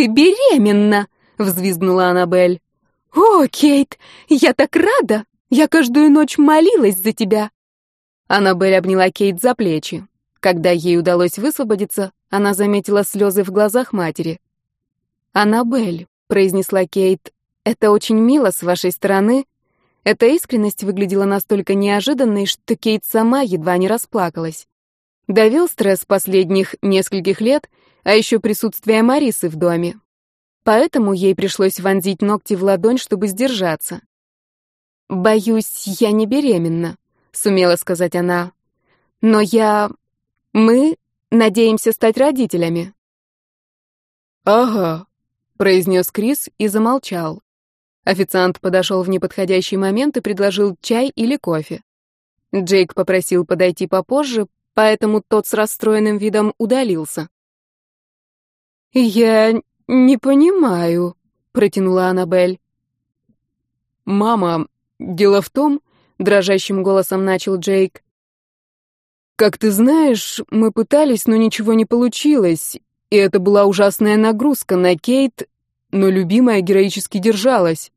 «Ты беременна!» — взвизгнула Аннабель. «О, Кейт, я так рада! Я каждую ночь молилась за тебя!» Аннабель обняла Кейт за плечи. Когда ей удалось высвободиться, она заметила слезы в глазах матери. «Аннабель», — произнесла Кейт, — «это очень мило с вашей стороны». Эта искренность выглядела настолько неожиданной, что Кейт сама едва не расплакалась. Давил стресс последних нескольких лет, а еще присутствие Марисы в доме. Поэтому ей пришлось вонзить ногти в ладонь, чтобы сдержаться. «Боюсь, я не беременна», — сумела сказать она. «Но я... мы надеемся стать родителями». «Ага», — произнес Крис и замолчал. Официант подошел в неподходящий момент и предложил чай или кофе. Джейк попросил подойти попозже, поэтому тот с расстроенным видом удалился. «Я не понимаю», — протянула Аннабель. «Мама, дело в том», — дрожащим голосом начал Джейк, «как ты знаешь, мы пытались, но ничего не получилось, и это была ужасная нагрузка на Кейт, но любимая героически держалась».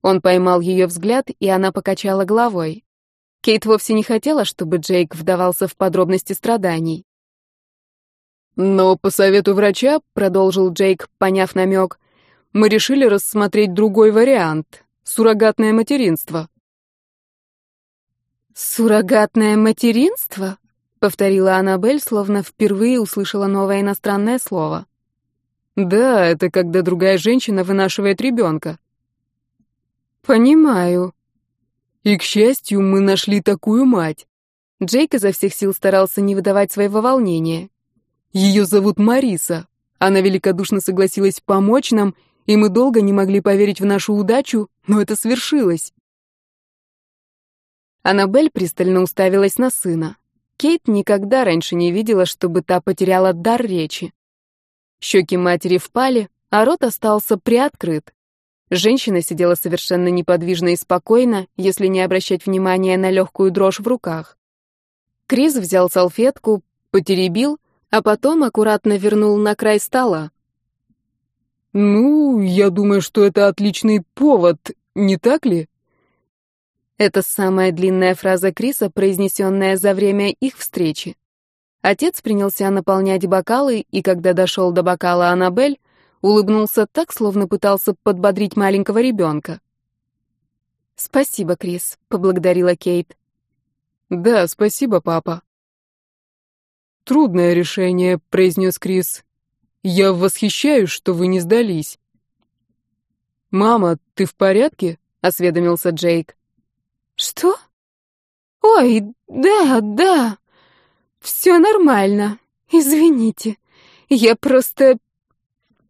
Он поймал ее взгляд, и она покачала головой. Кейт вовсе не хотела, чтобы Джейк вдавался в подробности страданий. «Но по совету врача», — продолжил Джейк, поняв намек, «мы решили рассмотреть другой вариант — суррогатное материнство». «Суррогатное материнство?» — повторила Аннабель, словно впервые услышала новое иностранное слово. «Да, это когда другая женщина вынашивает ребенка». «Понимаю». «И, к счастью, мы нашли такую мать». Джейк изо всех сил старался не выдавать своего волнения. Ее зовут Мариса. Она великодушно согласилась помочь нам, и мы долго не могли поверить в нашу удачу, но это свершилось. Аннабель пристально уставилась на сына. Кейт никогда раньше не видела, чтобы та потеряла дар речи. Щеки матери впали, а рот остался приоткрыт. Женщина сидела совершенно неподвижно и спокойно, если не обращать внимания на легкую дрожь в руках. Крис взял салфетку, потеребил а потом аккуратно вернул на край стола. «Ну, я думаю, что это отличный повод, не так ли?» Это самая длинная фраза Криса, произнесенная за время их встречи. Отец принялся наполнять бокалы, и когда дошел до бокала Аннабель, улыбнулся так, словно пытался подбодрить маленького ребенка. «Спасибо, Крис», — поблагодарила Кейт. «Да, спасибо, папа», «Трудное решение», — произнес Крис. «Я восхищаюсь, что вы не сдались». «Мама, ты в порядке?» — осведомился Джейк. «Что? Ой, да, да. Все нормально. Извините. Я просто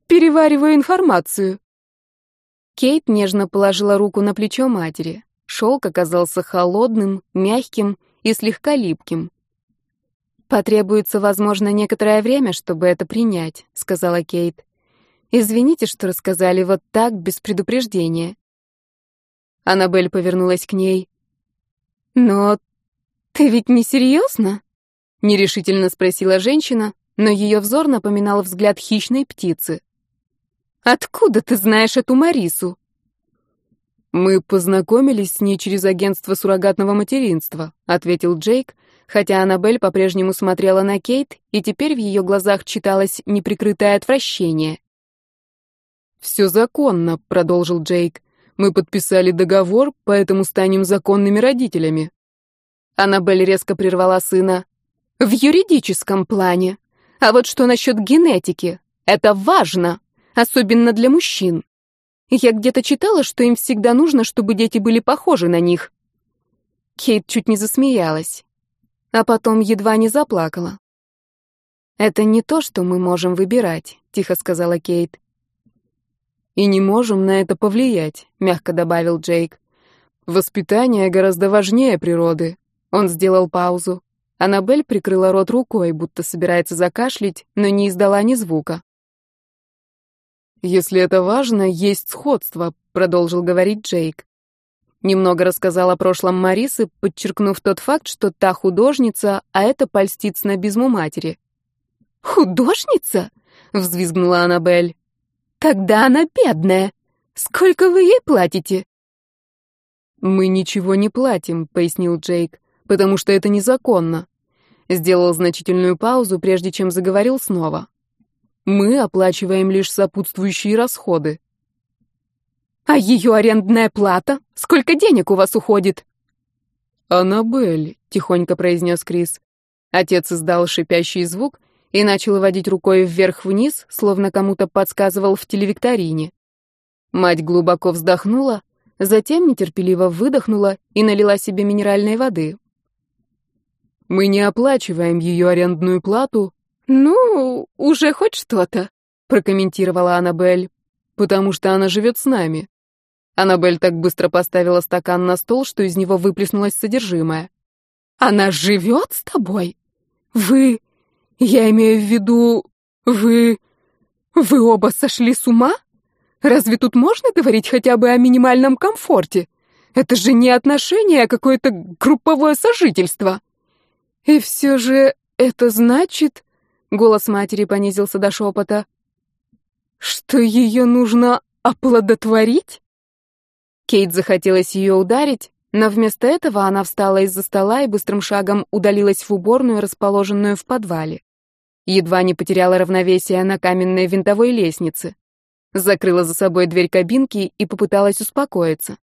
перевариваю информацию». Кейт нежно положила руку на плечо матери. Шелк оказался холодным, мягким и слегка липким. «Потребуется, возможно, некоторое время, чтобы это принять», — сказала Кейт. «Извините, что рассказали вот так, без предупреждения». Аннабель повернулась к ней. «Но ты ведь не серьезно?» — нерешительно спросила женщина, но ее взор напоминал взгляд хищной птицы. «Откуда ты знаешь эту Марису?» «Мы познакомились с ней через агентство суррогатного материнства», — ответил Джейк, хотя Аннабель по-прежнему смотрела на Кейт, и теперь в ее глазах читалось неприкрытое отвращение. «Все законно», — продолжил Джейк. «Мы подписали договор, поэтому станем законными родителями». Аннабель резко прервала сына. «В юридическом плане. А вот что насчет генетики? Это важно, особенно для мужчин. Я где-то читала, что им всегда нужно, чтобы дети были похожи на них». Кейт чуть не засмеялась а потом едва не заплакала. «Это не то, что мы можем выбирать», — тихо сказала Кейт. «И не можем на это повлиять», — мягко добавил Джейк. «Воспитание гораздо важнее природы». Он сделал паузу. Аннабель прикрыла рот рукой, будто собирается закашлять, но не издала ни звука. «Если это важно, есть сходство», — продолжил говорить Джейк. Немного рассказал о прошлом Марисы, подчеркнув тот факт, что та художница, а это польстит снобизму матери. «Художница?» — взвизгнула Аннабель. Тогда она бедная. Сколько вы ей платите?» «Мы ничего не платим», — пояснил Джейк, «потому что это незаконно». Сделал значительную паузу, прежде чем заговорил снова. «Мы оплачиваем лишь сопутствующие расходы». «А ее арендная плата? Сколько денег у вас уходит?» «Аннабель», — тихонько произнес Крис. Отец издал шипящий звук и начал водить рукой вверх-вниз, словно кому-то подсказывал в телевикторине. Мать глубоко вздохнула, затем нетерпеливо выдохнула и налила себе минеральной воды. «Мы не оплачиваем ее арендную плату». «Ну, уже хоть что-то», — прокомментировала Аннабель. «Потому что она живет с нами». Аннабель так быстро поставила стакан на стол, что из него выплеснулось содержимое. «Она живет с тобой? Вы... Я имею в виду... Вы... Вы оба сошли с ума? Разве тут можно говорить хотя бы о минимальном комфорте? Это же не отношения, а какое-то групповое сожительство». «И все же это значит...» — голос матери понизился до шепота. «Что ее нужно оплодотворить?» Кейт захотелось ее ударить, но вместо этого она встала из-за стола и быстрым шагом удалилась в уборную, расположенную в подвале. Едва не потеряла равновесие на каменной винтовой лестнице. Закрыла за собой дверь кабинки и попыталась успокоиться.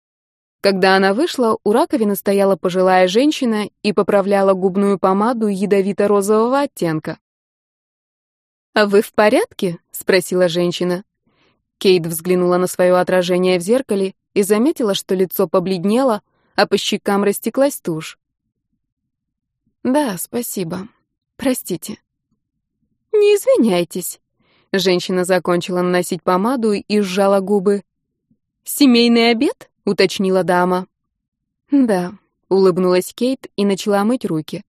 Когда она вышла, у раковины стояла пожилая женщина и поправляла губную помаду ядовито-розового оттенка. «А вы в порядке?» — спросила женщина. Кейт взглянула на свое отражение в зеркале и заметила, что лицо побледнело, а по щекам растеклась тушь. «Да, спасибо. Простите». «Не извиняйтесь». Женщина закончила наносить помаду и сжала губы. «Семейный обед?» — уточнила дама. «Да», — улыбнулась Кейт и начала мыть руки.